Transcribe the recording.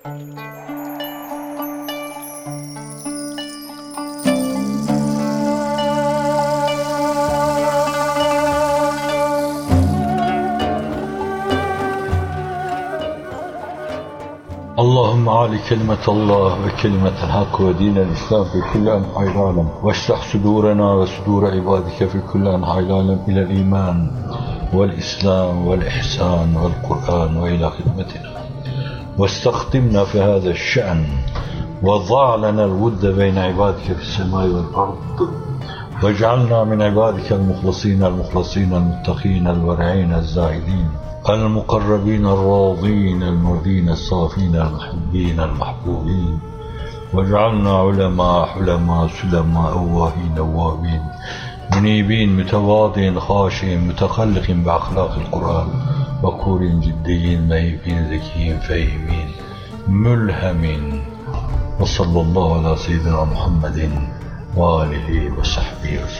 اللهم عالي كلمة الله وكلمة الحق ودين الإسلام في كل أنحاء العالم. واشرح صدورنا وصدور عبادك في كل أنحاء العالم إلى الإيمان والإسلام والإحسان والقرآن وإلى خدمتنا. واستخدمنا في هذا الشأن وضع لنا الود بين عبادك في السماء والأرض واجعلنا من عبادك المخلصين المخلصين المتقين الورعين الزاهدين المقربين الراضين المرضين الصافين المحبين المحبوبين واجعلنا علماء حلماء سلماء أواهين أوابين منيبين متواضعين خاشعين متخلق بأخلاق القرآن بكور جديين مهيبين ذكيين فاهمين ملهمين. وصلى الله على سيدنا محمد وآله وصحبه وسلم.